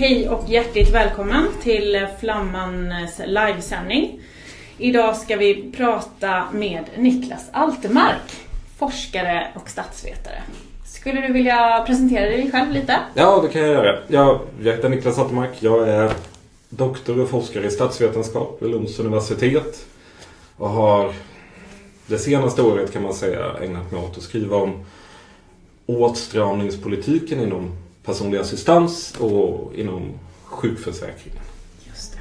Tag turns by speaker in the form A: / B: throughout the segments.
A: Hej och hjärtligt välkommen till Flammans livesändning. Idag ska vi prata med Niklas Altermark, forskare och statsvetare. Skulle du vilja presentera dig själv lite?
B: Ja, det kan jag göra. Jag heter Niklas Altermark. Jag är doktor och forskare i statsvetenskap vid Lunds universitet. Och har det senaste året kan man säga ägnat mig åt att skriva om åtstramningspolitiken inom personlig assistans och inom sjukförsäkringen.
A: Just det.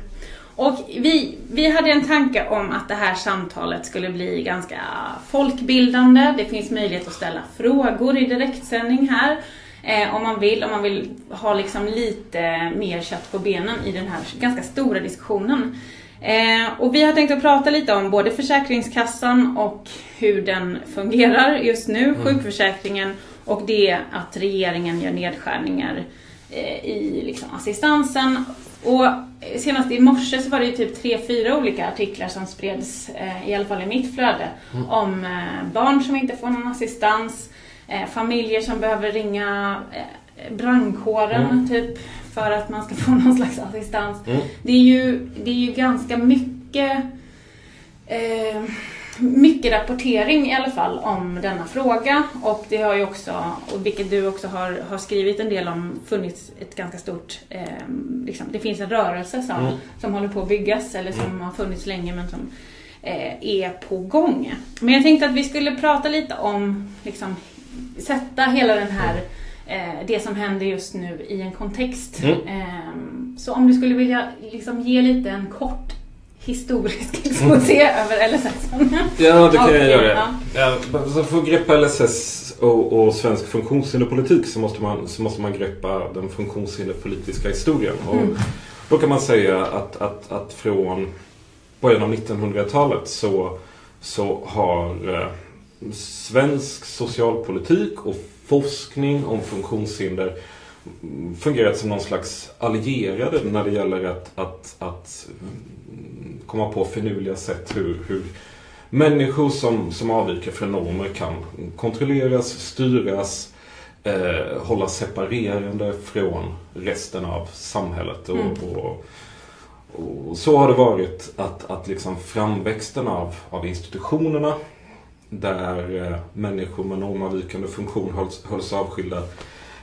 A: Och vi, vi hade en tanke om att det här samtalet skulle bli ganska folkbildande. Det finns möjlighet att ställa frågor i direktsändning här. Eh, om man vill, om man vill ha liksom lite mer kött på benen i den här ganska stora diskussionen. Eh, och vi har tänkt att prata lite om både Försäkringskassan och hur den fungerar just nu, mm. sjukförsäkringen och det att regeringen gör nedskärningar eh, i liksom, assistansen. Och senast i morse så var det ju typ tre, fyra olika artiklar som spreds, eh, i alla fall i mitt flöde, mm. om eh, barn som inte får någon assistans, eh, familjer som behöver ringa eh, brandkåren mm. typ för att man ska få någon slags assistans. Mm. Det, är ju, det är ju ganska mycket eh, mycket rapportering i alla fall om denna fråga och det har ju också, och vilket du också har, har skrivit en del om, funnits ett ganska stort, eh, liksom, det finns en rörelse som, mm. som håller på att byggas eller som mm. har funnits länge men som eh, är på gång. Men jag tänkte att vi skulle prata lite om, liksom, sätta hela den här eh, det som händer just nu i en kontext. Mm. Ehm, så om du skulle vilja liksom, ge lite en kort historisk exposé över LSS.
B: ja, det kan jag göra. Ja. Ja, så för att greppa LSS och, och svensk funktionshinderpolitik så måste, man, så måste man greppa den funktionshinderpolitiska historien. Och mm. Då kan man säga att, att, att från början av 1900-talet så, så har eh, svensk socialpolitik och forskning om funktionshinder fungerat som någon slags allierade när det gäller att, att, att komma på finurliga sätt hur, hur människor som, som avviker från normer kan kontrolleras, styras, eh, hållas separerande från resten av samhället. Och, mm. och, och, så har det varit att, att liksom framväxten av, av institutionerna där eh, människor med normavvikande funktion hölls, hölls avskilda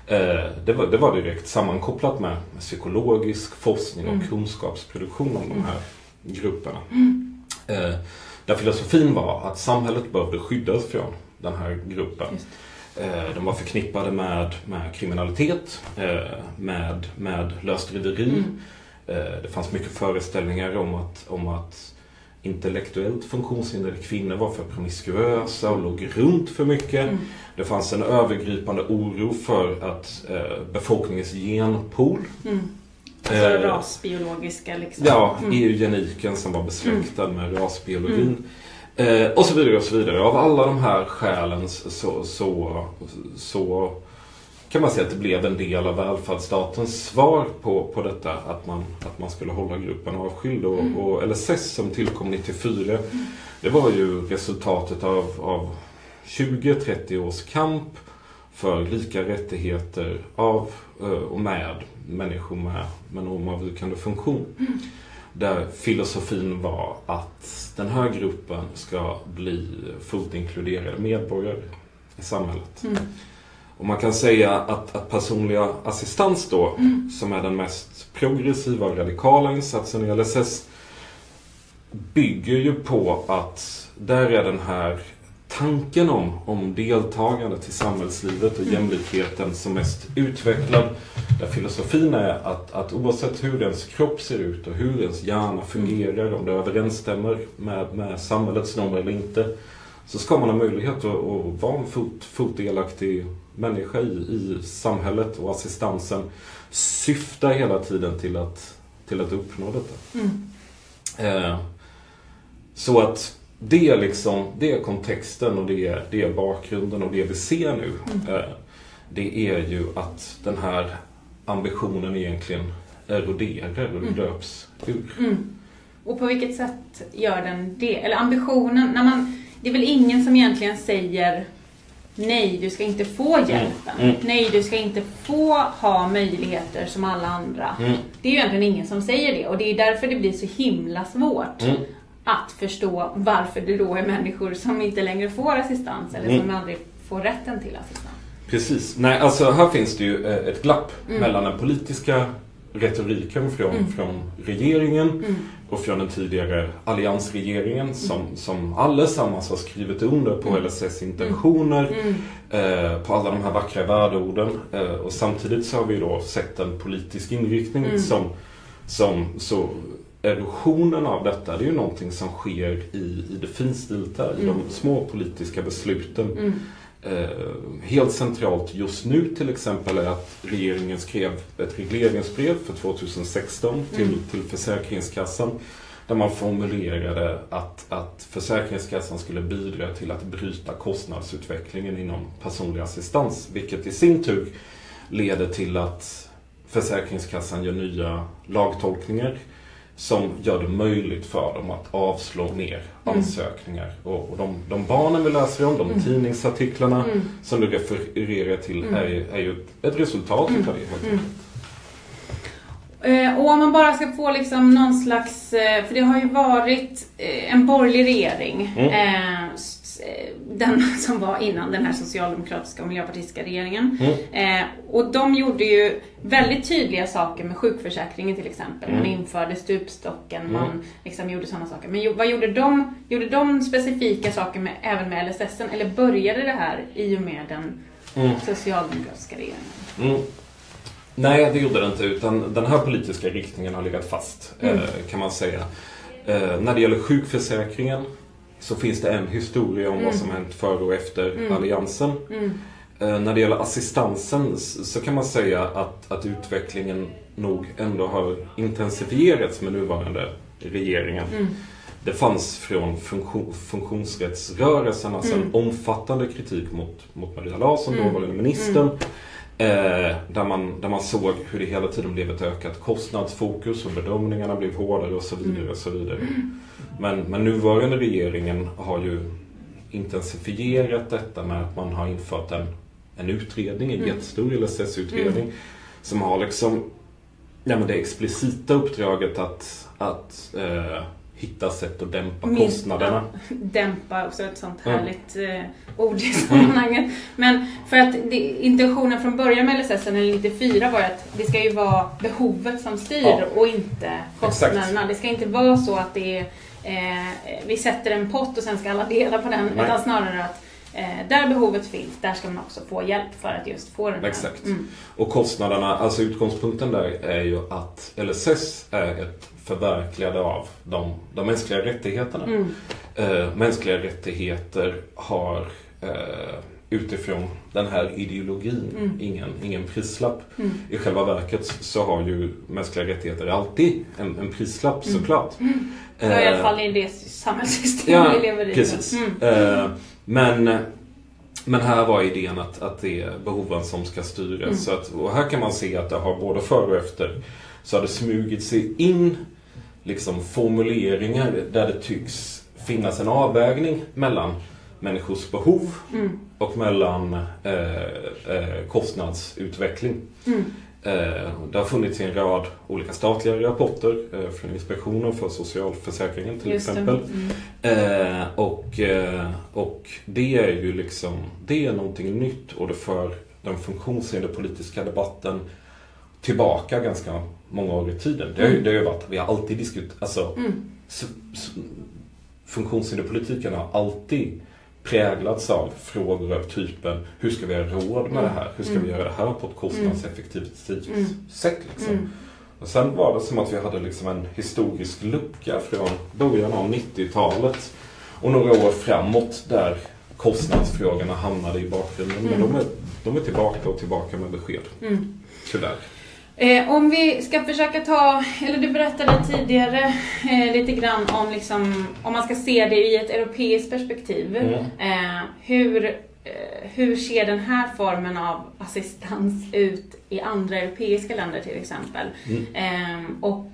B: eh, det, var, det var direkt sammankopplat med psykologisk forskning och mm. kunskapsproduktion om de här grupperna. Mm. Där filosofin var att samhället behövde skyddas från den här gruppen. De var förknippade med, med kriminalitet, med, med lösdriveri. Mm. Det fanns mycket föreställningar om att, om att intellektuellt funktionshindrade kvinnor var för promiskuösa och låg runt för mycket. Mm. Det fanns en övergripande oro för att eh, befolkningens genpool mm.
A: Alltså eh, rasbiologiska liksom.
B: Ja, mm. eugeniken som var besläktad mm. med rasbiologin. Mm. Eh, och så vidare och så vidare. Av alla de här skälen så, så, så kan man säga att det blev en del av välfärdsstatens svar på, på detta. Att man, att man skulle hålla gruppen avskild. Och, mm. och LSS som tillkom 94, mm. det var ju resultatet av, av 20-30 års kamp för lika rättigheter av eh, och med människor med, med normavvikande funktion. Mm. Där filosofin var att den här gruppen ska bli fullt inkluderade medborgare i samhället. Mm. Och man kan säga att, att personliga assistans då, mm. som är den mest progressiva och radikala insatsen i LSS, bygger ju på att där är den här tanken om, om deltagandet i samhällslivet och mm. jämlikheten som mest utvecklad. Där filosofin är att, att oavsett hur ens kropp ser ut och hur ens hjärna fungerar, om det överensstämmer med, med samhällets normer eller inte, så ska man ha möjlighet att, att vara en fullt, fullt delaktig människa i, i samhället och assistansen syftar hela tiden till att, till att uppnå detta. Mm. Eh, så att det är, liksom, det är kontexten och det är, det är bakgrunden och det vi ser nu. Mm. Eh, det är ju att den här ambitionen egentligen eroderar och mm. löps ur. Mm.
A: Och på vilket sätt gör den det? Eller ambitionen, när man, det är väl ingen som egentligen säger nej, du ska inte få hjälpen.
B: Mm.
A: Nej, du ska inte få ha möjligheter som alla andra.
B: Mm.
A: Det är ju egentligen ingen som säger det och det är därför det blir så himla svårt
B: Mm.
A: att förstå varför det då är människor som inte längre får assistans eller
B: Mm.
A: som aldrig får rätten till assistans.
B: Precis. Nej, alltså här finns det ju eh, ett glapp
A: Mm.
B: mellan den politiska retoriken från, från regeringen
A: Mm.
B: Och från den tidigare alliansregeringen som, som allesammans har skrivit under på LSS intentioner,
A: Mm.
B: eh, på alla de här vackra värdeorden. Eh, och samtidigt så har vi då sett en politisk inriktning
A: Mm.
B: som, som så erosionen av detta, det är ju någonting som sker i, i det finstilta, i
A: Mm.
B: de små politiska besluten.
A: Mm.
B: Eh, helt centralt just nu till exempel är att regeringen skrev ett regleringsbrev för 2016 till,
A: Mm.
B: till Försäkringskassan där man formulerade att, att Försäkringskassan skulle bidra till att bryta kostnadsutvecklingen inom personlig assistans vilket i sin tur leder till att Försäkringskassan gör nya lagtolkningar som gör det möjligt för dem att avslå mer
A: Mm.
B: ansökningar. Och, och de, de barnen vi läser om, de
A: Mm.
B: tidningsartiklarna
A: Mm.
B: som du refererar till
A: Mm.
B: är, är ju ett resultat
A: Mm.
B: utav det.
A: Mm. Eh, Och om man bara ska få liksom någon slags, eh, för det har ju varit eh, en borgerlig regering,
B: Mm.
A: Eh, den som var innan den här socialdemokratiska och miljöpartistiska regeringen.
B: Mm.
A: Eh, Och de gjorde ju väldigt tydliga saker med sjukförsäkringen till exempel. Man
B: Mm.
A: införde stupstocken,
B: Mm.
A: man liksom gjorde sådana saker. Men vad gjorde de? Gjorde de specifika saker med, även med LSS? Eller började det här i och med den
B: Mm.
A: socialdemokratiska regeringen?
B: Mm. Nej, det gjorde det inte. Utan den här politiska riktningen har legat fast, eh, kan man säga. Eh, när det gäller sjukförsäkringen så finns det en historia om
A: Mm.
B: vad som hänt före och efter
A: Mm.
B: alliansen.
A: Mm.
B: Eh, när det gäller assistansen så kan man säga att, att utvecklingen nog ändå har intensifierats med nuvarande regeringen.
A: Mm.
B: Det fanns från funktion, funktionsrättsrörelsen alltså
A: Mm.
B: en omfattande kritik mot, mot Maria Larsson,
A: Mm.
B: dåvarande ministern. Eh, där, man, där man såg hur det hela tiden blev ett ökat kostnadsfokus och bedömningarna blev hårdare och så vidare. Och så vidare. Men, men nuvarande regeringen har ju intensifierat detta med att man har infört en, en utredning, en
A: Mm.
B: jättestor LSS-utredning som har liksom ja, men det explicita uppdraget att, att eh, hitta sätt att dämpa
A: Min-
B: kostnaderna.
A: ja, dämpa också ett sånt
B: Mm.
A: härligt eh, ord i sammanhanget. Men för att det, intentionen från början med LSS, eller 94, var att det ska ju vara behovet som styr
B: Ja.
A: och inte kostnaderna. Det ska inte vara så att det är, eh, vi sätter en pott och sen ska alla dela på den.
B: Nej.
A: Utan snarare att eh, där behovet finns, där ska man också få hjälp för att just få den här.
B: Exakt.
A: Mm.
B: Och kostnaderna, alltså utgångspunkten där är ju att LSS är ett förverkligande av de, de mänskliga rättigheterna.
A: Mm.
B: Eh, mänskliga rättigheter har eh, utifrån den här ideologin
A: Mm.
B: ingen, ingen prislapp.
A: Mm.
B: I själva verket så har ju mänskliga rättigheter alltid en, en prislapp
A: Mm.
B: såklart.
A: Ja, I alla
B: Eh,
A: fall i det samhällssystem
B: Ja,
A: vi lever i.
B: precis.
A: Mm.
B: Eh, men, men här var idén att, att det är behoven som ska styras.
A: Mm.
B: Så att, och här kan man se att det har både före och efter så har det smugit sig in liksom formuleringar där det tycks finnas en avvägning mellan människors behov
A: Mm.
B: och mellan eh, eh, kostnadsutveckling.
A: Mm.
B: Eh, det har funnits en rad olika statliga rapporter eh, från Inspektionen för socialförsäkringen till
A: Just
B: exempel.
A: Mm.
B: Eh, och, eh, och det är ju liksom, det är någonting nytt och det för den funktionshinderpolitiska debatten tillbaka ganska många år i tiden. Det har ju, det har ju varit, vi har alltid diskuterat, alltså
A: Mm.
B: funktionshinderpolitiken har alltid präglats av frågor av typen hur ska vi ha råd med det här? Hur ska vi
A: Mm.
B: göra det här på ett kostnadseffektivt
A: Mm.
B: sätt? Liksom.
A: Mm.
B: Och sen var det som att vi hade liksom en historisk lucka från början av 90-talet och några år framåt där kostnadsfrågorna hamnade i bakgrunden. Men
A: Mm.
B: de är, de är tillbaka och tillbaka med besked.
A: Mm.
B: Tyvärr.
A: Eh, om vi ska försöka ta, eller du berättade tidigare eh, lite grann om liksom, om man ska se det i ett europeiskt perspektiv.
B: Mm.
A: Eh, hur, eh, hur ser den här formen av assistans ut i andra europeiska länder till exempel?
B: Mm.
A: Eh, och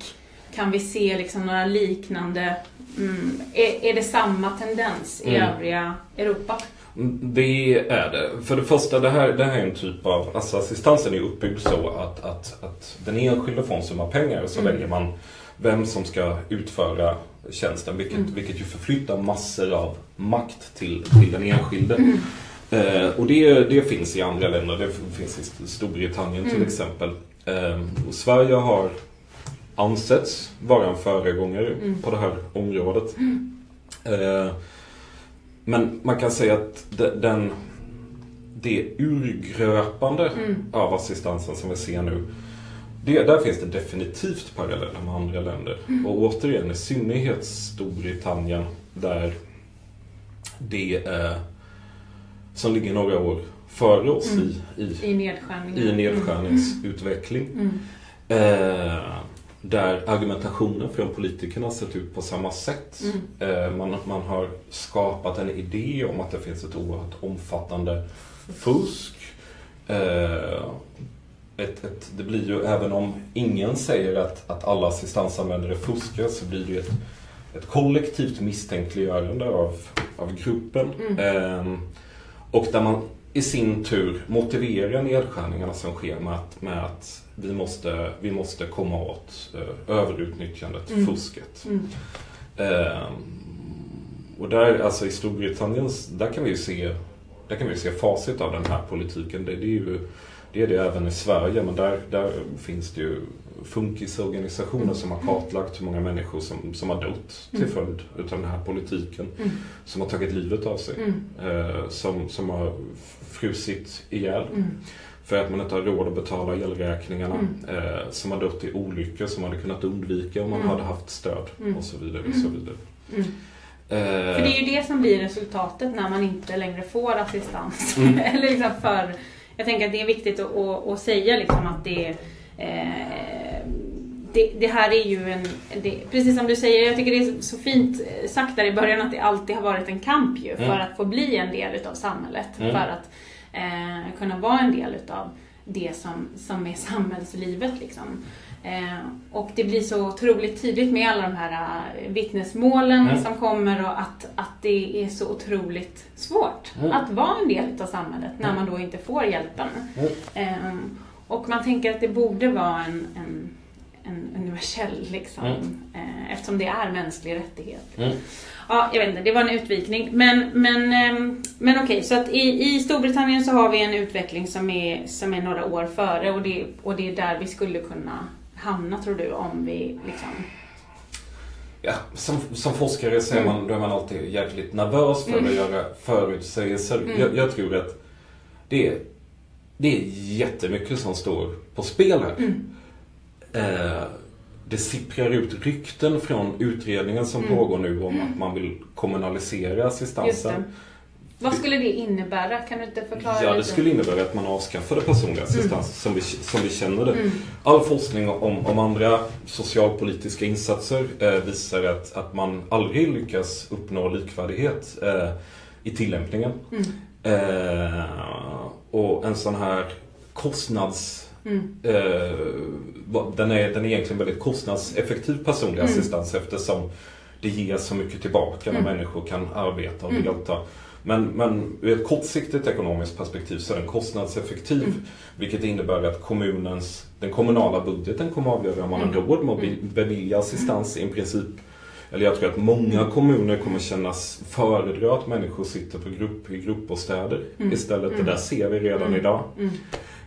A: kan vi se liksom några liknande, mm, är, är det samma tendens i
B: Mm.
A: övriga Europa?
B: Det är det. För det första, det här, det här är en typ av... Alltså assistansen är uppbyggd så att, att, att den enskilde får en summa pengar och så mm. väljer man vem som ska utföra tjänsten. Vilket, mm. vilket ju förflyttar massor av makt till, till den enskilde. Mm. Eh, och det, det finns i andra länder. Det finns i Storbritannien till mm. exempel. Eh, Sverige har ansetts vara en föregångare mm. på det här området. Mm. Eh, men man kan säga att den, det urgröpande mm. av assistansen som vi ser nu det, där finns det definitivt paralleller med andra länder. Mm. Och återigen i synnerhet Storbritannien där det är som ligger några år före oss mm. i, i,
A: I, nedskärning.
B: i nedskärningsutveckling. Mm. Eh, där argumentationen från politikerna sett ut på samma sätt. Mm. Eh, man, man har skapat en idé om att det finns ett oerhört omfattande fusk. Eh, ett, ett, det blir ju, även om ingen säger att, att alla assistansanvändare fuskar, så blir det ju ett, ett kollektivt misstänkliggörande av, av gruppen. Mm. Eh, och där man i sin tur motiverar nedskärningarna som sker med att, med att vi, måste, vi måste komma åt eh, överutnyttjandet, mm. fusket. Mm. Eh, och där, alltså i Storbritannien, där kan vi ju se, där kan vi se facit av den här politiken. Det, det är ju det är det även i Sverige, men där, där finns det ju funkisorganisationer mm. som har kartlagt hur många människor som, som har dött till mm. följd utav den här politiken. Mm. Som har tagit livet av sig. Mm. Eh, som, som har frusit ihjäl. Mm. För att man inte har råd att betala elräkningarna. Mm. Eh, som har dött i olyckor som man hade kunnat undvika om man hade haft stöd. Och så vidare. Och så vidare.
A: Eh, för det är ju det som blir resultatet när man inte längre får assistans. Eller liksom för jag tänker att det är viktigt att, att, att säga liksom att det, eh, det, det, här är ju en, det, precis som du säger, jag tycker det är så fint sagt där i början att det alltid har varit en kamp ju för mm. att få bli en del utav samhället. Mm. För att eh, kunna vara en del utav det som, som är samhällslivet. Liksom. Eh, och det blir så otroligt tydligt med alla de här uh, vittnesmålen mm. som kommer och att, att det är så otroligt svårt mm. att vara en del av samhället när man då inte får hjälpen. Eh, och man tänker att det borde vara en, en, en universell, liksom, mm. eh, eftersom det är mänsklig rättighet. Mm. Ja, jag vet inte, det var en utvikning. Men, men, ehm, men okej, okay, så att i, i Storbritannien så har vi en utveckling som är, som är några år före och det, och det är där vi skulle kunna hamna tror du om vi liksom
B: Ja, som, som forskare så är man, mm. då är man alltid jäkligt nervös för mm. att göra förutsägelser. Mm. Jag, jag, tror att det är, det är jättemycket som står på spel här. Mm. Eh, det sipprar ut rykten från utredningen som mm. pågår nu om att man vill kommunalisera assistansen.
A: Vad skulle det innebära? Kan du inte förklara
B: Ja, det lite? skulle innebära att man avskaffade personlig assistans mm. som, vi, som vi känner det. Mm. All forskning om, om andra socialpolitiska insatser eh, visar att, att man aldrig lyckas uppnå likvärdighet eh, i tillämpningen. Mm. Eh, och en sån här kostnads... Mm. Eh, den, är, den är egentligen väldigt kostnadseffektiv personlig mm. assistans eftersom det ger så mycket tillbaka när mm. människor kan arbeta och delta. Men, men ur ett kortsiktigt ekonomiskt perspektiv så är den kostnadseffektiv. Mm. Vilket innebär att kommunens, den kommunala budgeten kommer att avgöra om man har mm. råd med att mm. bevilja assistans i princip. Eller jag tror att många kommuner kommer kännas föredra att människor sitter på grupp, i gruppbostäder mm. istället. Det där ser vi redan mm. idag.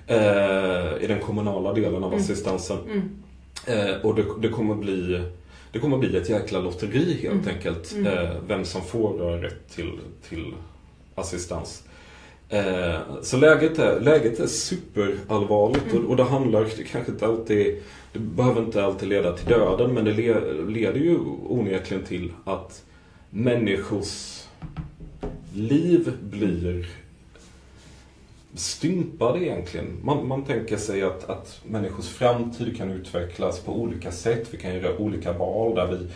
B: Mm. Eh, I den kommunala delen av assistansen. Eh, och det, det kommer bli det kommer bli ett jäkla lotteri helt mm. enkelt. Mm. Eh, vem som får rätt till, till assistans. Eh, så läget är, läget är superallvarligt mm. och, och det handlar, det kanske inte alltid, det behöver inte alltid leda till döden men det le, leder ju onekligen till att människors liv blir stympade egentligen. Man, man tänker sig att, att människors framtid kan utvecklas på olika sätt. Vi kan göra olika val där vi,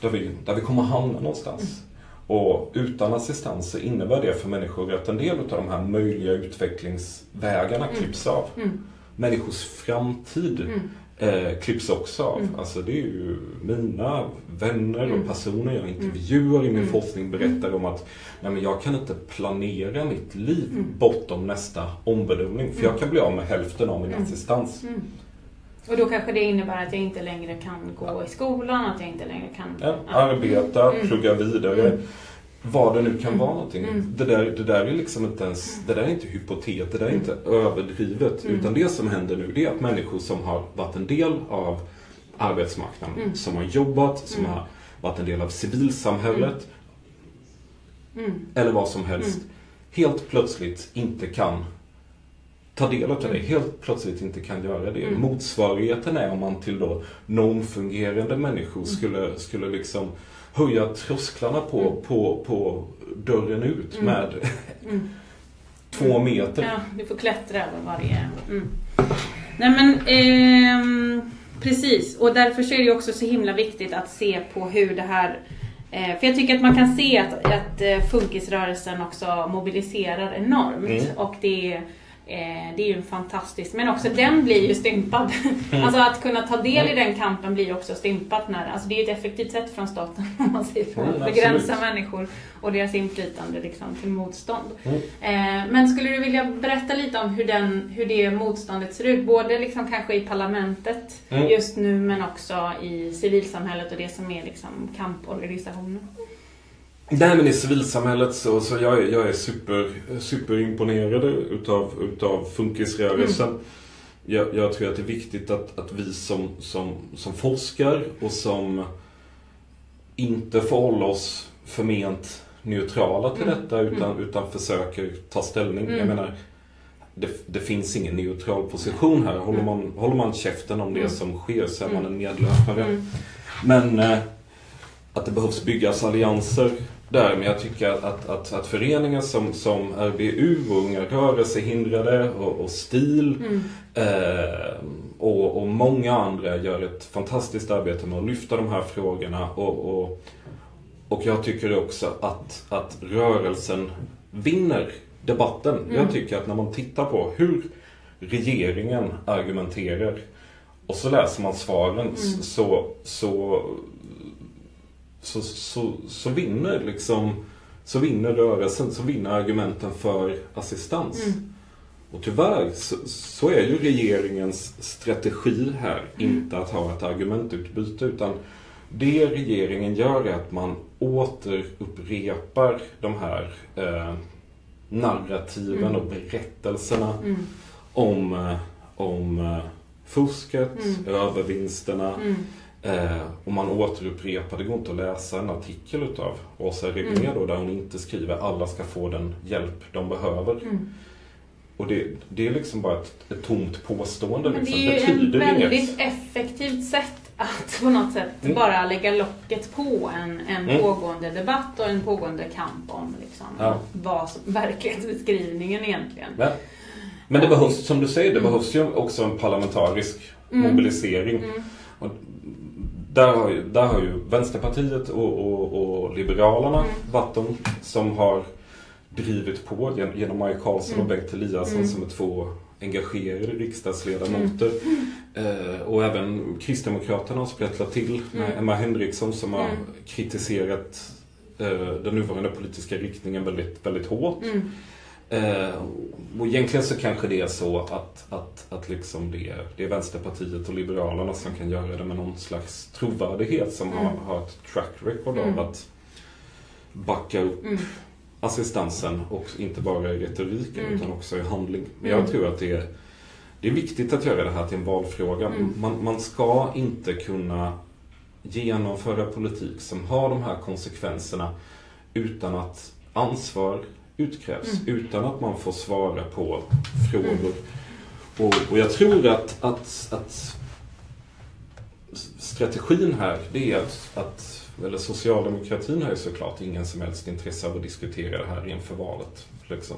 B: där vi, där vi kommer hamna någonstans. Mm. Och utan assistans så innebär det för människor att en del av de här möjliga utvecklingsvägarna mm. klipps av. Mm. Människors framtid mm. Eh, klipps också av.
A: Mm.
B: Alltså det är ju mina vänner
A: Mm.
B: och personer jag intervjuar i min
A: Mm.
B: forskning berättar om att nej, men jag kan inte planera mitt liv
A: Mm.
B: bortom nästa ombedömning. För jag kan bli av med hälften av min
A: Mm.
B: assistans.
A: Mm. Och då kanske det innebär att jag inte längre kan gå i skolan, att jag inte längre kan...
B: Ja, arbeta,
A: Mm.
B: plugga vidare.
A: Mm.
B: Vad det nu kan
A: Mm.
B: vara någonting.
A: Mm.
B: Det, där, det där är liksom inte ens, det där är inte hypotet, det där är inte överdrivet.
A: Mm.
B: Utan det som händer nu det är att människor som har varit en del av arbetsmarknaden,
A: Mm.
B: som har jobbat, som
A: Mm.
B: har varit en del av civilsamhället
A: Mm.
B: eller vad som helst.
A: Mm.
B: Helt plötsligt inte kan ta del av det.
A: Mm.
B: Helt plötsligt inte kan göra det.
A: Mm.
B: Motsvarigheten är om man till då normfungerande människor skulle, skulle liksom höja trösklarna på,
A: Mm.
B: på, på dörren ut
A: Mm.
B: med
A: Mm.
B: två meter.
A: Ja, du får klättra över varje... Mm. Nej men, ehm, precis. Och därför så är det också så himla viktigt att se på hur det här... Eh, för jag tycker att man kan se att, att eh, funkisrörelsen också mobiliserar enormt.
B: Mm.
A: Och det är, eh, det är ju fantastiskt. Men också den blir ju stympad. Alltså att kunna ta del i den kampen blir också stympat. När, alltså det är ju ett effektivt sätt från staten om man säger.
B: Mm,
A: Att begränsa
B: absolut.
A: människor och deras inflytande liksom, till motstånd.
B: Mm.
A: Eh, men skulle du vilja berätta lite om hur, den, hur det motståndet ser ut? Både liksom kanske i parlamentet
B: Mm.
A: just nu men också i civilsamhället och det som är liksom kamporganisationer.
B: Nej men i civilsamhället så, så jag, är- jag är super, superimponerad utav, utav funkisrörelsen.
A: Mm.
B: Jag, jag tror att det är viktigt att, att vi som, som, som forskar och som inte förhåller oss förment neutrala till
A: Mm.
B: detta utan, utan försöker ta ställning.
A: Mm.
B: Jag menar, det, det finns ingen neutral position här. Håller
A: Mm.
B: man, håller man käften om det
A: Mm.
B: som sker så är man
A: Mm.
B: en medlöpare.
A: Mm.
B: Men eh, att det behövs byggas allianser där. Men jag tycker att, att, att, att föreningar som, som RBU och Unga rörelsehindrade och, och STIL
A: Mm.
B: eh, och, och många andra gör ett fantastiskt arbete med att lyfta de här frågorna. Och, och, och jag tycker också att, att rörelsen vinner debatten.
A: Mm.
B: Jag tycker att när man tittar på hur regeringen argumenterar och så läser man svaren
A: Mm.
B: så, så, så, så, så vinner liksom så vinner rörelsen, så vinner argumenten för assistans.
A: Mm.
B: Och tyvärr så, så är ju regeringens strategi här
A: Mm.
B: inte att ha ett argumentutbyte utan det regeringen gör är att man återupprepar de här eh, narrativen
A: Mm.
B: och berättelserna
A: Mm.
B: om, eh, om eh, fusket,
A: Mm.
B: övervinsterna. Eh, och man återupprepar, det går inte att läsa en artikel utav Åsa Regnér
A: Mm.
B: då, där hon inte skriver alla ska få den hjälp de behöver.
A: Mm.
B: Och det, det är liksom bara ett, ett tomt påstående.
A: Men det
B: liksom.
A: är ju ett väldigt
B: inget.
A: effektivt sätt att på något sätt
B: Mm.
A: bara lägga locket på en, en
B: Mm.
A: pågående debatt och en pågående kamp om liksom,
B: Ja.
A: vad som, verklighetsbeskrivningen egentligen.
B: Men, men det behövs, som du säger, det behövs ju också en parlamentarisk
A: Mm.
B: mobilisering.
A: Mm.
B: Och där, har ju, där har ju Vänsterpartiet och, och, och Liberalerna
A: Mm.
B: varit de som har drivit på gen- genom Maja Karlsson
A: Mm.
B: och Bengt Eliasson
A: Mm.
B: som är två engagerade riksdagsledamöter. Eh, och även Kristdemokraterna har sprättlat till med
A: Mm.
B: Emma Henriksson som har
A: Mm.
B: kritiserat eh, den nuvarande politiska riktningen väldigt, väldigt hårt.
A: Mm.
B: Eh, och egentligen så kanske det är så att, att, att liksom det, det är Vänsterpartiet och Liberalerna som kan göra det med någon slags trovärdighet som har,
A: Mm.
B: har ett track record
A: Mm.
B: av att backa upp
A: Mm.
B: assistansen och inte bara i retoriken
A: Mm.
B: utan också i handling. Men
A: Mm.
B: jag tror att det är, det är viktigt att göra det här till en valfråga.
A: Mm.
B: Man, man ska inte kunna genomföra politik som har de här konsekvenserna utan att ansvar utkrävs.
A: Mm.
B: Utan att man får svara på frågor. Och, och jag tror att, att, att strategin här det är att, att eller socialdemokratin har ju såklart ingen som helst intresse av att diskutera det här inför valet. Liksom.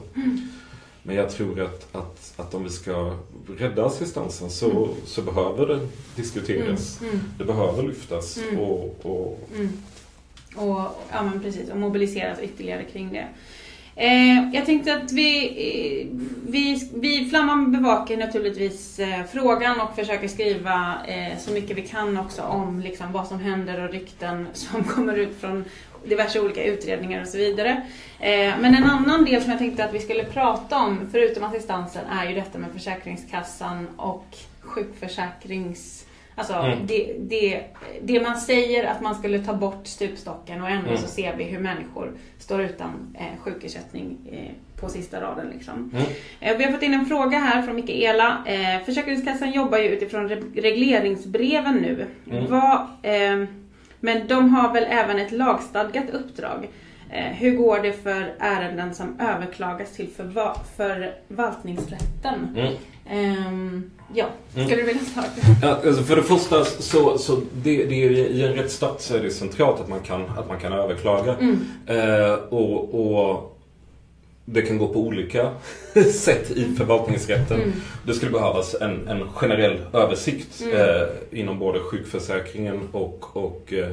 B: Men jag tror att, att, att om vi ska rädda assistansen så,
A: Mm.
B: så behöver det diskuteras.
A: Mm. Mm.
B: Det behöver lyftas.
A: Mm.
B: Och, och,
A: Mm. Och, ja, men precis, och mobiliseras ytterligare kring det. Eh, jag tänkte att vi, eh, vi, vi Flamman bevakar naturligtvis eh, frågan och försöker skriva eh, så mycket vi kan också om liksom, vad som händer och rykten som kommer ut från diverse olika utredningar och så vidare. Eh, men en annan del som jag tänkte att vi skulle prata om, förutom assistansen, är ju detta med Försäkringskassan och sjukförsäkrings Alltså mm. det, det, det, man säger att man skulle ta bort stupstocken och ändå mm. så ser vi hur människor står utan eh, sjukersättning eh, på sista raden. Liksom. Mm. Eh, vi har fått in en fråga här från Mikaela. Eh, Försäkringskassan jobbar ju utifrån re regleringsbreven nu. Mm. Vad, eh, men de har väl även ett lagstadgat uppdrag. Eh, hur går det för ärenden som överklagas till förva förvaltningsrätten? Mm. Um, ja, mm. skulle du vilja svara
B: ja, alltså För det första så, så det, det är i en rättsstat så är det centralt att man kan, att man kan överklaga. Mm. Uh, och, och det kan gå på olika sätt i förvaltningsrätten. Mm. Det skulle behövas en, en generell översikt mm. eh, inom både sjukförsäkringen och, och eh,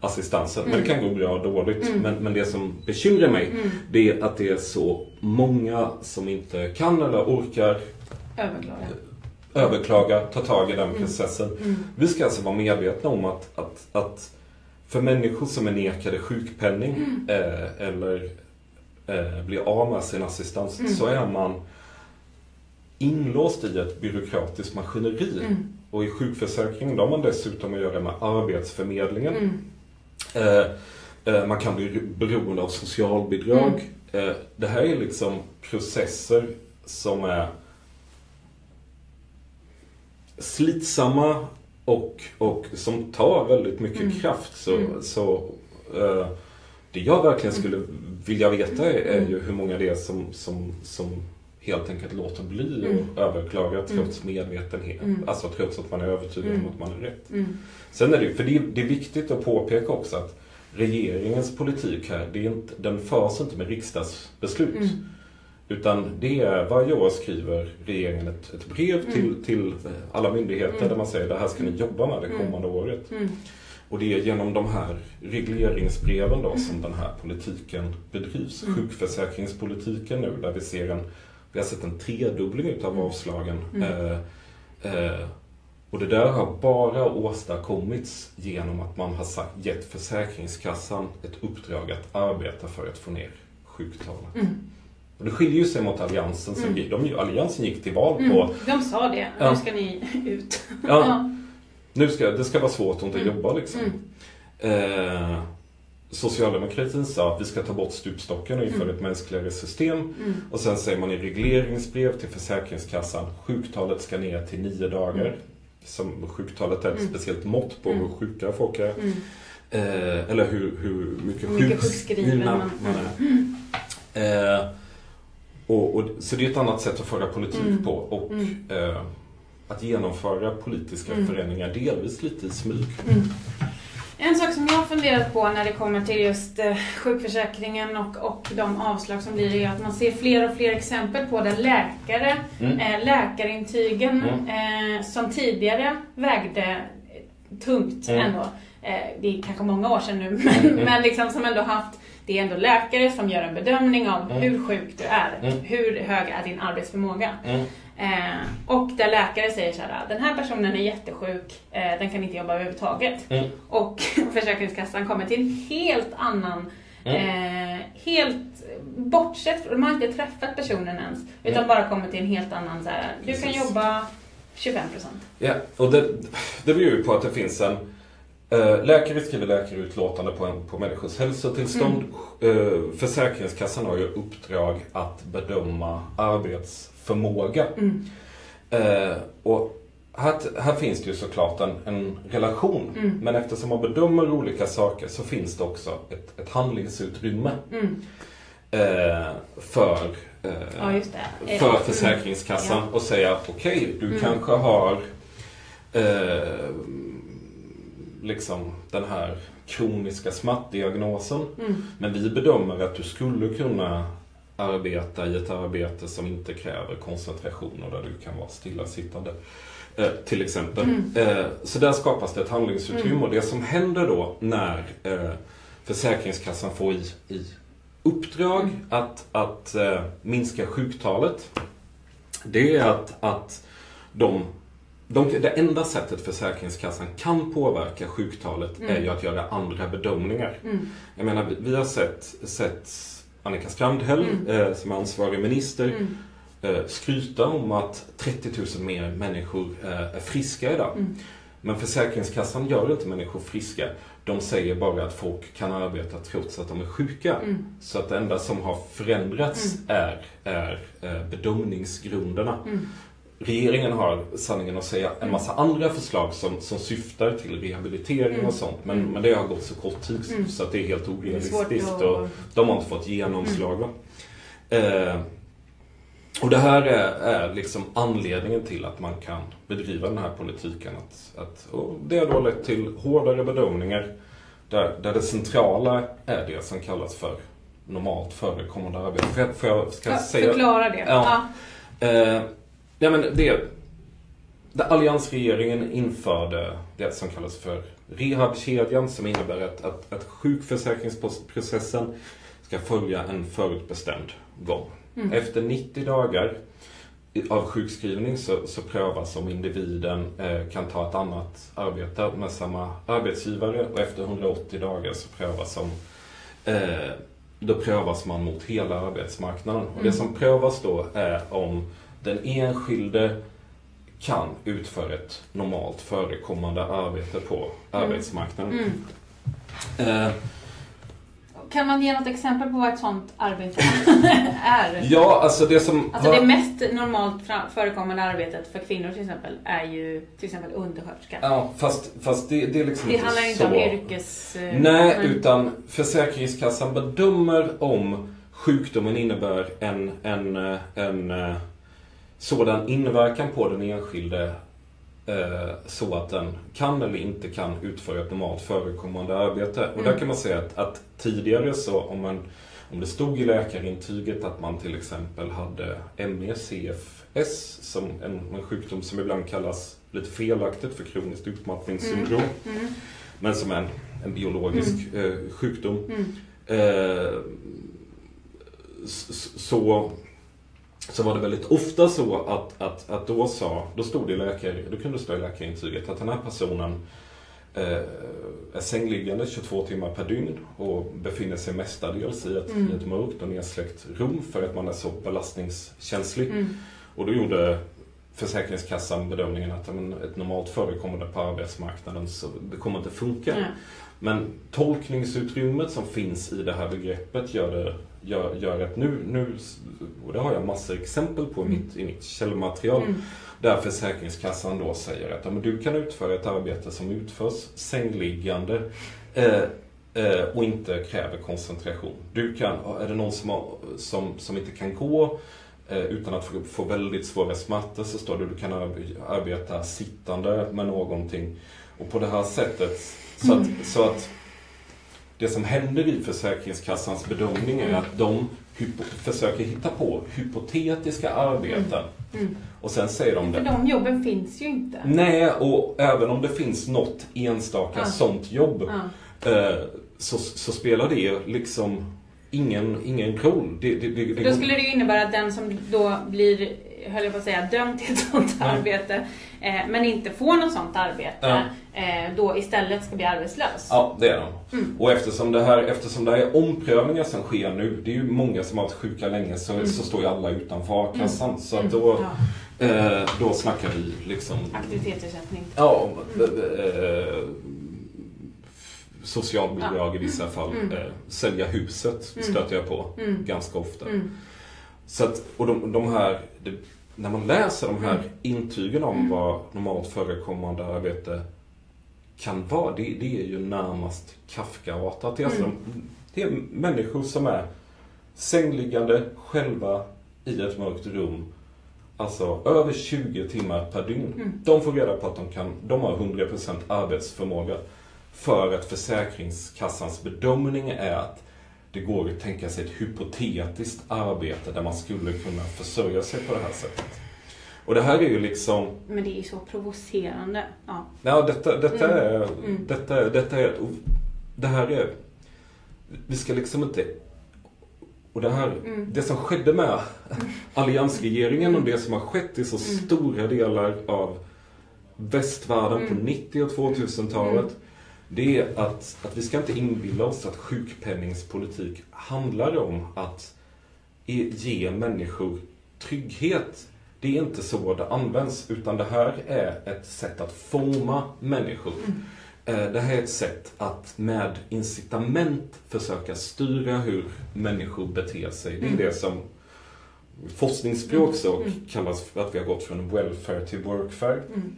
B: assistansen. Mm. Men det kan gå bra och dåligt. Mm. Men, men det som bekymrar mig mm. det är att det är så många som inte kan eller orkar
A: överklaga,
B: överklaga ta tag i den mm. processen. Mm. Vi ska alltså vara medvetna om att, att, att för människor som är nekade sjukpenning mm. eh, eller eh, blir av med sin assistans så är man inlåst i ett byråkratiskt maskineri. Och i sjukförsäkringen då har man dessutom att göra med Arbetsförmedlingen. Eh, man kan bli beroende av socialbidrag. Mm. Eh, det här är liksom processer som är slitsamma och, och som tar väldigt mycket mm. kraft. Så, mm. så det jag verkligen skulle vilja veta är, är, ju hur många det är som, som, som helt enkelt låter bli mm. och överklaga trots mm. medvetenhet. Mm. Alltså trots att man är övertygad om att man är rätt. Sen är det för det, det är viktigt att påpeka också att regeringens politik här, det är inte, den förs inte med riksdagsbeslut. Mm. Utan det är, varje år skriver regeringen ett, ett brev mm. till, till alla myndigheter mm. där man säger det här ska ni jobba med det mm. kommande året. Mm. Och det är genom de här regleringsbreven då som den här politiken bedrivs. Mm. Sjukförsäkringspolitiken nu där vi ser en, vi har sett en tredubbling utav avslagen. Eh, eh, och det där har bara åstadkommits genom att man har gett Försäkringskassan ett uppdrag att arbeta för att få ner sjuktalen. Mm. Och det skiljer ju sig mot Alliansen. Som mm. de, Alliansen gick till val på... Mm.
A: De sa det. Ja. Nu ska ni ut.
B: ja. Nu ska, det ska vara svårt att inte mm. jobba liksom. Mm. Eh, Socialdemokratin sa att vi ska ta bort stupstocken och införa mm. ett mänskligare system. Mm. Och sen säger man i regleringsbrev till Försäkringskassan sjuktalet ska ner till nio dagar som sjuktalet är ett mm. speciellt mått på mm. hur sjuka folk är. Mm. Eh, eller hur, hur mycket, mycket sjukskrivna man, man är. Eh, och, och, så det är ett annat sätt att föra politik mm. på. Och eh, att genomföra politiska mm. förändringar delvis lite i smyg.
A: En sak som jag har funderat på när det kommer till just eh, sjukförsäkringen och, och de avslag som blir är att man ser fler och fler exempel på där läkare, mm. eh, läkarintygen mm. eh, som tidigare vägde tungt mm. ändå. Eh, det är kanske många år sedan nu men, mm. men liksom som ändå haft det är ändå läkare som gör en bedömning av mm. hur sjuk du är. Mm. Hur hög är din arbetsförmåga? Eh, och där läkare säger så här, den här personen är jättesjuk, eh, den kan inte jobba överhuvudtaget. Mm. Och Försäkringskassan kommer till en helt annan, mm. eh, helt bortsett de har inte träffat personen ens, utan mm. bara kommit till en helt annan så här, du kan jobba 25
B: Ja, och det, det beror ju på att det finns en läkare skriver läkarutlåtande på, en, på människors hälsotillstånd. Mm. Försäkringskassan har ju uppdrag att bedöma arbets förmåga. Mm. Eh, och här, här, finns det ju såklart en, en relation. Mm. Men eftersom man bedömer olika saker så finns det också ett, ett handlingsutrymme. Mm. Eh, för, eh, ja, för mm. Försäkringskassan ja. och säga okej, okay, du mm. kanske har eh, liksom den här kroniska smärtdiagnosen. Mm. Men vi bedömer att du skulle kunna arbeta i ett arbete som inte kräver koncentration och där du kan vara stillasittande. Eh, till exempel. Mm. Eh, så där skapas det ett handlingsutrymme mm. och det som händer då när eh, Försäkringskassan får i, i uppdrag mm. att, att minska sjuktalet. Det är att, att de, de, det enda sättet Försäkringskassan kan påverka sjuktalet mm. är ju att göra andra bedömningar. Mm. Jag menar, vi, vi har sett, sett Annika Strandhäll mm. eh, som är ansvarig minister mm. eh, skryta om att 30 000 mer människor eh, är friska idag. Mm. Men Försäkringskassan gör inte människor friska. De säger bara att folk kan arbeta trots att de är sjuka. Mm. Så att det enda som har förändrats mm. är, är eh, bedömningsgrunderna. Mm. Regeringen har sanningen att säga en massa andra förslag som, som syftar till rehabilitering mm. och sånt. Men, mm. men det har gått så kort tid mm. så att det är helt orealistiskt. Att... Och de har inte fått genomslag. Eh, och det här är, är liksom anledningen till att man kan bedriva den här politiken. Att, att, det har då lett till hårdare bedömningar där, där det centrala är det som kallas för normalt förekommande arbete. För, för jag ska
A: ja,
B: säga,
A: förklara det. Ja.
B: ja. Eh, ja men det, där alliansregeringen införde det som kallas för rehabkedjan som innebär att, att, att sjukförsäkringsprocessen ska följa en förutbestämd gång. Mm. Efter 90 dagar av sjukskrivning så, så prövas om individen eh, kan ta ett annat arbete med samma arbetsgivare och efter 180 dagar så prövas om eh, då prövas man mot hela arbetsmarknaden. Och det mm. som prövas då är om den enskilde kan utföra ett normalt förekommande arbete på mm. arbetsmarknaden. Mm.
A: Eh, kan man ge något exempel på vad ett sånt arbete är?
B: Ja, alltså det som...
A: Alltså har... det mest normalt förekommande arbetet för kvinnor till exempel är ju till exempel undersköterska.
B: Ja, fast, fast det, det är liksom
A: Det inte handlar inte om yrkes...
B: Nej, men... utan Försäkringskassan bedömer om sjukdomen innebär en, en, en, en sådan inverkan på den enskilde Eh, så att den kan eller inte kan utföra ett normalt förekommande arbete. Och mm. där kan man säga att, att, tidigare så om, man, om det stod i läkarintyget att man till exempel hade ME-CFS som en, en sjukdom som ibland kallas lite felaktigt för kroniskt utmattningssyndrom. Mm. Mm. Men som är en, en biologisk mm. eh, sjukdom. Mm. Eh, så så var det väldigt ofta så att, att, att då sa, då stod det i läkare, då kunde det stå i läkarintyget att den här personen eh, är sängliggande 22 timmar per dygn och befinner sig mestadels i ett, mm. i ett mörkt och nedsläckt rum för att man är så belastningskänslig. Mm. Och då gjorde Försäkringskassan bedömningen att men, ett normalt förekommande på arbetsmarknaden så det kommer inte funka. Mm. Men tolkningsutrymmet som finns i det här begreppet gör, det, gör, gör att nu, nu, och det har jag massor exempel på i mitt, i mitt källmaterial, mm. där Försäkringskassan då säger att ja, men du kan utföra ett arbete som utförs sängliggande eh, eh, och inte kräver koncentration. Du kan, är det någon som, har, som, som inte kan gå utan att få, väldigt svåra smärtor så står det att du kan arbeta sittande med någonting. Och på det här sättet så att, så att det som händer i Försäkringskassans bedömning är att de försöker hitta på hypotetiska arbeten. Mm. Mm. Och sen säger de det.
A: För de jobben finns ju inte.
B: Nej, och även om det finns något enstaka ja. sånt jobb ja. eh, så, så, spelar det liksom ingen, ingen roll. Det, det, det,
A: då skulle det ju innebära att den som då blir höll jag på att säga, dömd till ett sånt ja. arbete eh, men inte får något sånt arbete ja. eh, då istället ska bli arbetslös.
B: Ja, det är de. Mm. Och eftersom det, här, eftersom det här är omprövningar som sker nu, det är ju många som har varit sjuka länge så, mm. så står ju alla utanför a-kassan. Mm. Så att då, mm. ja. eh, då snackar vi liksom...
A: Aktivitetsersättning.
B: Ja, mm. eh, socialbidrag i vissa fall. Mm. Eh, sälja huset mm. stöter jag på mm. ganska ofta. Mm. Så att, och de, de här, det, när man läser de här mm. intygen om mm. vad normalt förekommande arbete kan vara, det, det är ju närmast Kafkaartat. Det, är alltså det är människor som är sängliggande själva i ett mörkt rum Alltså över 20 timmar per dygn. Mm. De får reda på att de, kan, de har 100% arbetsförmåga. För att Försäkringskassans bedömning är att det går att tänka sig ett hypotetiskt arbete där man skulle kunna försörja sig på det här sättet. Och det här är ju liksom...
A: Men det är ju så provocerande. Ja,
B: ja detta, detta, mm. är, mm. detta, detta är... Det här är... Vi ska liksom inte Och det, här,
A: Mm.
B: det som skedde med alliansregeringen och det som har skett i så
A: Mm.
B: stora delar av västvärlden på
A: Mm.
B: 90 och 2000-talet. Det är att, att vi ska inte inbilla oss att sjukpenningspolitik handlar om att ge människor trygghet. Det är inte så det används, utan det här är ett sätt att forma människor.
A: Mm.
B: Eh, Det här är ett sätt att med incitament försöka styra hur människor beter sig. Det är
A: Mm.
B: det som forskningsspråk så
A: Mm.
B: kallas för att vi har gått från welfare till workfare.
A: Mm.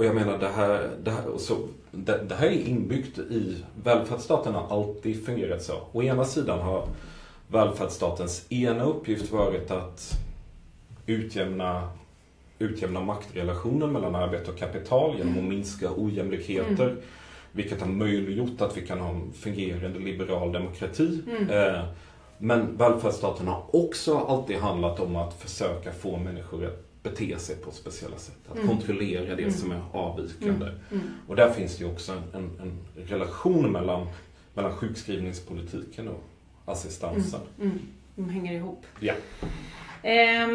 B: Och jag menar, det här, det, här, så, det, det här är inbyggt i... Välfärdsstaten har alltid fungerat så. Å ena sidan har välfärdsstatens ena uppgift varit att utjämna, utjämna maktrelationen mellan arbete och kapital genom att minska ojämlikheter.
A: Mm.
B: Vilket har möjliggjort att vi kan ha en fungerande liberal demokrati.
A: Mm.
B: Eh, men välfärdsstaten har också alltid handlat om att försöka få människor att bete sig på speciella sätt. Att
A: Mm.
B: kontrollera det
A: Mm.
B: som är avvikande.
A: Mm.
B: Och där finns det ju också en, en, en relation mellan, mellan sjukskrivningspolitiken och assistansen.
A: Mm. De hänger ihop.
B: Ja.
A: Eh,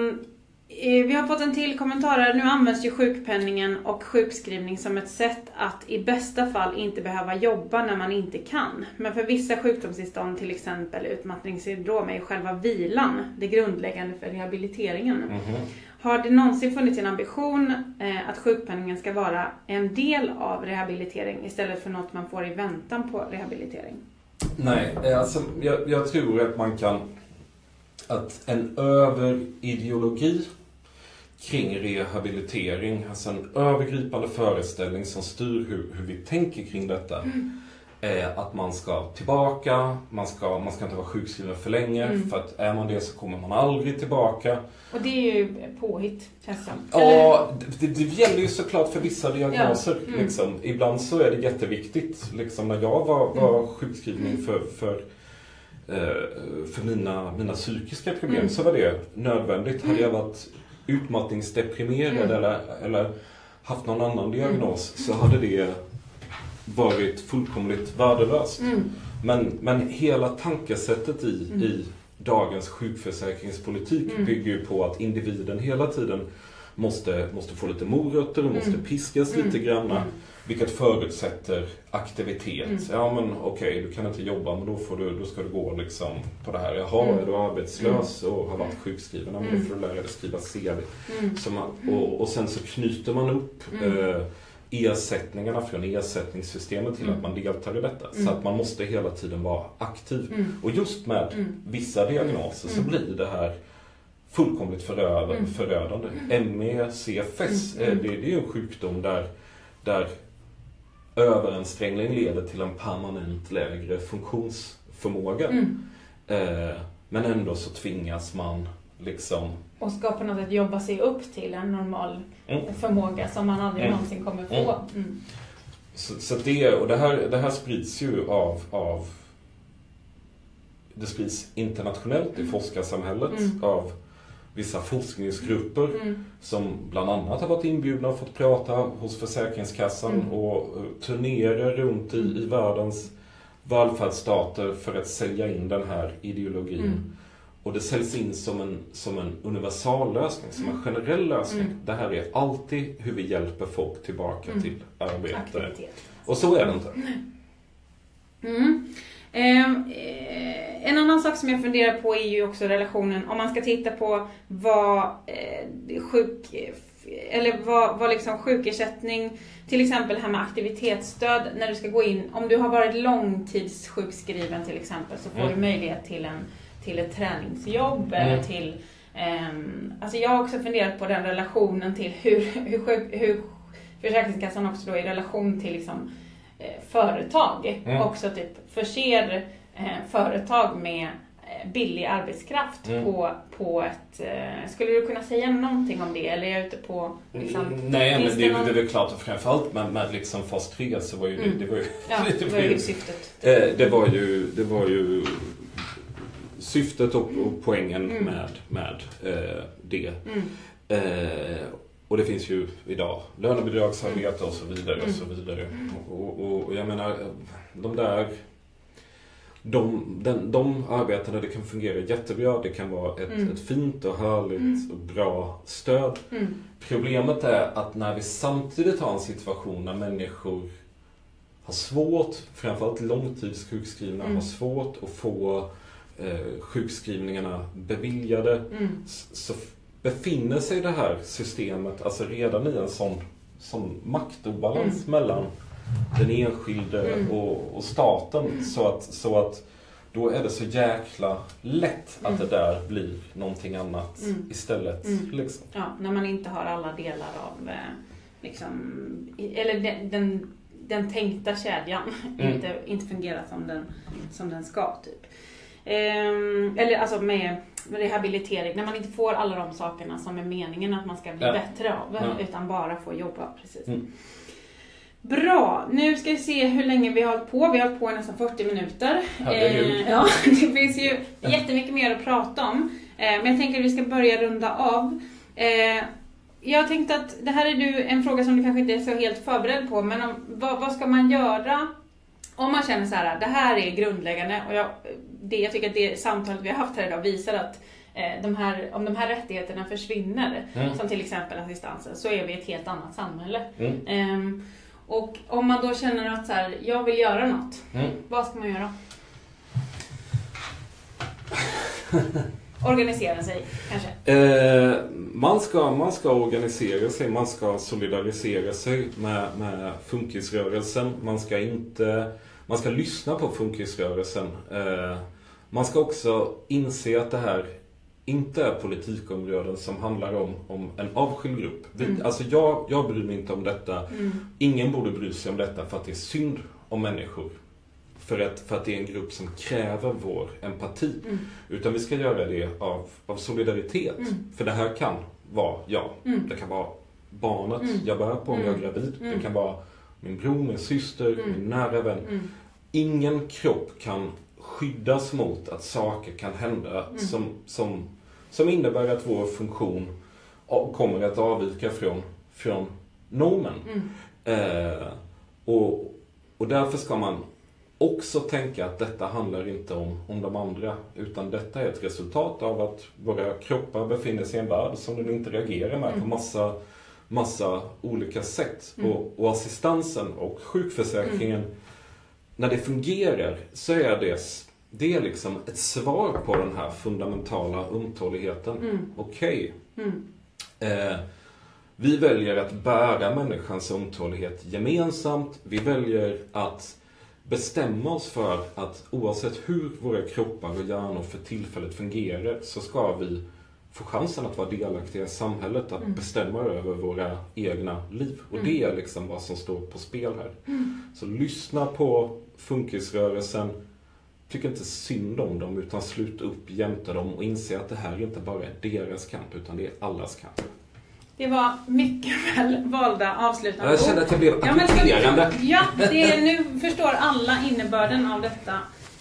A: vi har fått en till kommentar här. Nu används ju sjukpenningen och sjukskrivning som ett sätt att i bästa fall inte behöva jobba när man inte kan. Men för vissa sjukdomstillstånd, till exempel utmattningssyndrom, är ju själva vilan det grundläggande för rehabiliteringen.
B: Mhm.
A: Har det någonsin funnits en ambition eh, att sjukpenningen ska vara en del av rehabilitering istället för något man får i väntan på rehabilitering?
B: Nej, eh, alltså, jag, jag tror att man kan... Att en överideologi kring rehabilitering, alltså en övergripande föreställning som styr hur, hur vi tänker kring detta, är att man ska tillbaka, man ska, man ska inte vara sjukskriven för länge,
A: Mm.
B: för att är man det så kommer man aldrig tillbaka.
A: Och det är ju påhitt, känns det
B: Ja, det, det gäller ju såklart för vissa diagnoser.
A: Ja, mm.
B: Liksom. Ibland så är det jätteviktigt. Liksom, när jag var, var
A: Mm.
B: sjukskriven för, för, eh, för mina, mina psykiska problem
A: Mm.
B: så var det nödvändigt. Hade jag varit utmattningsdeprimerad
A: Mm.
B: eller, eller haft någon annan diagnos så hade det varit fullkomligt värdelöst.
A: Mm.
B: Men, men hela tankesättet i,
A: Mm.
B: i dagens sjukförsäkringspolitik
A: Mm.
B: bygger ju på att individen hela tiden måste, måste få lite morötter och måste
A: Mm.
B: piskas
A: Mm.
B: lite grann.
A: Mm.
B: Vilket förutsätter aktivitet.
A: Mm.
B: Ja men okej, du kan inte jobba men då, får du, då ska du gå liksom på det här. Jaha,
A: Mm.
B: är du arbetslös och har varit sjukskriven? Ja, men då
A: Mm.
B: får du lära dig skriva CV.
A: Mm.
B: Så man, och, och sen så knyter man upp
A: Mm.
B: eh, ersättningarna från ersättningssystemet till
A: Mm.
B: att man deltar i detta.
A: Mm.
B: Så att man måste hela tiden vara aktiv.
A: Mm.
B: Och just med
A: Mm.
B: vissa diagnoser så
A: Mm.
B: blir det här fullkomligt förödande.
A: Mm.
B: förödande. ME, CFS,
A: Mm.
B: eh, det, det är en sjukdom där, där överansträngning leder till en permanent lägre funktionsförmåga.
A: Mm.
B: Eh, men ändå så tvingas man liksom
A: Och ska på något sätt jobba sig upp till en normal
B: Mm.
A: förmåga som man aldrig
B: Mm.
A: någonsin kommer få.
B: Mm.
A: Mm.
B: Så, så det, och det här, det här sprids ju av, av det sprids internationellt i forskarsamhället
A: Mm.
B: av vissa forskningsgrupper
A: Mm.
B: som bland annat har varit inbjudna och fått prata hos Försäkringskassan
A: Mm.
B: och eh, turnera runt i, i världens välfärdsstater för att sälja in den här ideologin.
A: Mm.
B: Och det säljs in som en, som en universallösning, som en generell lösning.
A: Mm.
B: Det här är alltid hur vi hjälper folk tillbaka
A: Mm.
B: till arbete.
A: Aktivitet.
B: Och så är det inte.
A: Mm. Ehm, eh, en annan sak som jag funderar på är ju också relationen, om man ska titta på vad eh, sjuk, eller vad, vad liksom sjukersättning, till exempel här med aktivitetsstöd, när du ska gå in, om du har varit långtidssjukskriven till exempel, så får
B: Mm.
A: du möjlighet till, en, till ett träningsjobb eller
B: Mm.
A: till ehm, alltså jag har också funderat på den relationen till hur, hur, sjuk, hur Försäkringskassan också då i relation till liksom, eh, företag
B: Mm.
A: också typ förser eh, företag med eh, billig arbetskraft
B: Mm.
A: på, på ett... Eh, skulle du kunna säga någonting om det eller är jag ute på... Liksom,
B: Mm, Nej, men
A: det
B: det,
A: någon-
B: det är väl klart att framförallt med, med liksom fas 3 så var ju
A: Mm.
B: det, det var ju,
A: ja,
B: det
A: det
B: var
A: ju- syftet.
B: eh, det var ju, det var ju syftet och, och poängen
A: Mm.
B: med, med eh, det.
A: Mm.
B: Eh, och det finns ju idag lönebidragsarbete och så vidare och
A: Mm.
B: så vidare. Och, och, och jag menar, de där de, den, de arbetena, det kan fungera jättebra. Det kan vara ett,
A: Mm.
B: ett fint och härligt och bra stöd.
A: Mm.
B: Problemet är att när vi samtidigt har en situation när människor har svårt, framförallt långtidssjukskrivna,
A: Mm.
B: har svårt att få eh, sjukskrivningarna beviljade
A: Mm.
B: så befinner sig det här systemet alltså redan i en sån, sån maktobalans mellan den enskilde
A: Mm.
B: och, och staten. Så, att, så att då är det så jäkla lätt att
A: Mm.
B: det där blir någonting annat
A: Mm.
B: istället.
A: Mm.
B: Liksom.
A: Ja, när man inte har alla delar av eh, liksom, eller den, den, den tänkta kedjan
B: Mm.
A: inte, inte fungerar som den, som den ska. Typ. Ehm, eller alltså med rehabilitering, när man inte får alla de sakerna som är meningen att man ska bli
B: Ja.
A: bättre av,
B: Ja.
A: utan bara får jobba. Precis.
B: Mm.
A: Bra, nu ska vi se hur länge vi har hållit på. Vi har hållit på i nästan 40 minuter.
B: Herregud.
A: Eh, ja, det finns ju jättemycket mer att prata om. Eh, men jag tänker att vi ska börja runda av. Eh, jag tänkte att det här är du, en fråga som du kanske inte är så helt förberedd på, men om, vad, vad ska man göra om man känner så här, det här är grundläggande och jag, det, jag tycker att det samtalet vi har haft här idag visar att eh, de här, om de här rättigheterna försvinner,
B: Mm.
A: som till exempel assistansen, så är vi ett helt annat samhälle.
B: Mm.
A: Ehm, och om man då känner att så här, jag vill göra något,
B: Mm.
A: vad ska man göra? Organisera sig, kanske?
B: Eh, man, ska, man ska organisera sig, man ska solidarisera sig med, med funkisrörelsen. Man ska, inte, man ska lyssna på funkisrörelsen. Eh, man ska också inse att det här inte är politikområden som handlar om, om en avskild grupp. Vi,
A: Mm.
B: Alltså jag, jag bryr mig inte om detta.
A: Mm.
B: Ingen borde bry sig om detta för att det är synd om människor. För att, för att det är en grupp som kräver vår empati.
A: Mm.
B: Utan vi ska göra det av, av solidaritet.
A: Mm.
B: För det här kan vara jag.
A: Mm.
B: Det kan vara barnet
A: Mm.
B: jag bär på om jag är
A: Mm.
B: gravid.
A: Mm.
B: Det kan vara min bror, min syster,
A: Mm.
B: min nära vän.
A: Mm.
B: Ingen kropp kan skyddas mot att saker kan hända
A: Mm.
B: som, som, som innebär att vår funktion kommer att avvika från, från normen.
A: Mm.
B: Eh, och, och därför ska man också tänka att detta handlar inte om, om de andra. Utan detta är ett resultat av att våra kroppar befinner sig i en värld som den inte reagerar med på
A: Mm.
B: massa, massa olika sätt.
A: Mm.
B: Och, och assistansen och sjukförsäkringen, när det fungerar så är det, det är liksom ett svar på den här fundamentala ömtåligheten.
A: Mm.
B: Okej,
A: Mm.
B: Eh, vi väljer att bära människans ömtålighet gemensamt. Vi väljer att bestämma oss för att oavsett hur våra kroppar och hjärnor för tillfället fungerar så ska vi få chansen att vara delaktiga i samhället, att
A: Mm.
B: bestämma över våra egna liv. Och
A: Mm.
B: det är liksom vad som står på spel här. Så lyssna på funkisrörelsen. Tyck inte synd om dem utan sluta upp jämte dem och inse att det här inte bara är deras kamp utan det är allas kamp.
A: Det var mycket väl valda avslutande
B: Jag kände att jag blev
A: Ja, mycket- ja det är, nu förstår alla innebörden av detta,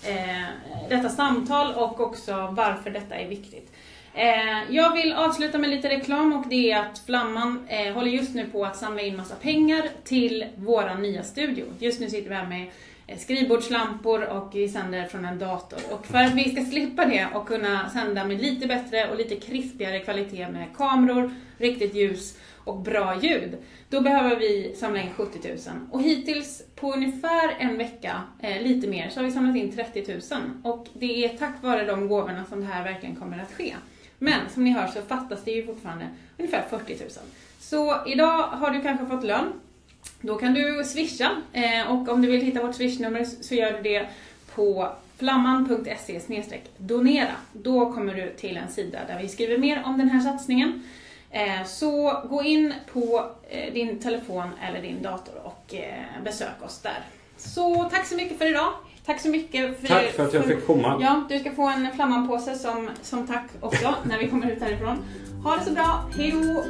A: eh, detta samtal och också varför detta är viktigt. Eh, jag vill avsluta med lite reklam och det är att Flamman eh, håller just nu på att samla in massa pengar till våran nya studio. Just nu sitter vi här med Eh, skrivbordslampor och vi sänder från en dator. Och för att vi ska slippa det och kunna sända med lite bättre och lite krispigare kvalitet med kameror, riktigt ljus och bra ljud, då behöver vi samla in 70 000. Och hittills på ungefär en vecka, eh, lite mer, så har vi samlat in 30 000. Och det är tack vare de gåvorna som det här verkligen kommer att ske. Men som ni hör så fattas det ju fortfarande ungefär 40 000. Så idag har du kanske fått lön. Då kan du swisha eh, och om du vill hitta vårt swishnummer så gör du det på flamman.se donera. Då kommer du till en sida där vi skriver mer om den här satsningen. Eh, Så gå in på eh, din telefon eller din dator och besök oss där. Så tack så mycket för idag. Tack så mycket för,
B: Tack för att jag fick komma.
A: Ja, du ska få en flammanpåse som, som tack också när vi kommer ut härifrån. Ha det så bra, hejdå!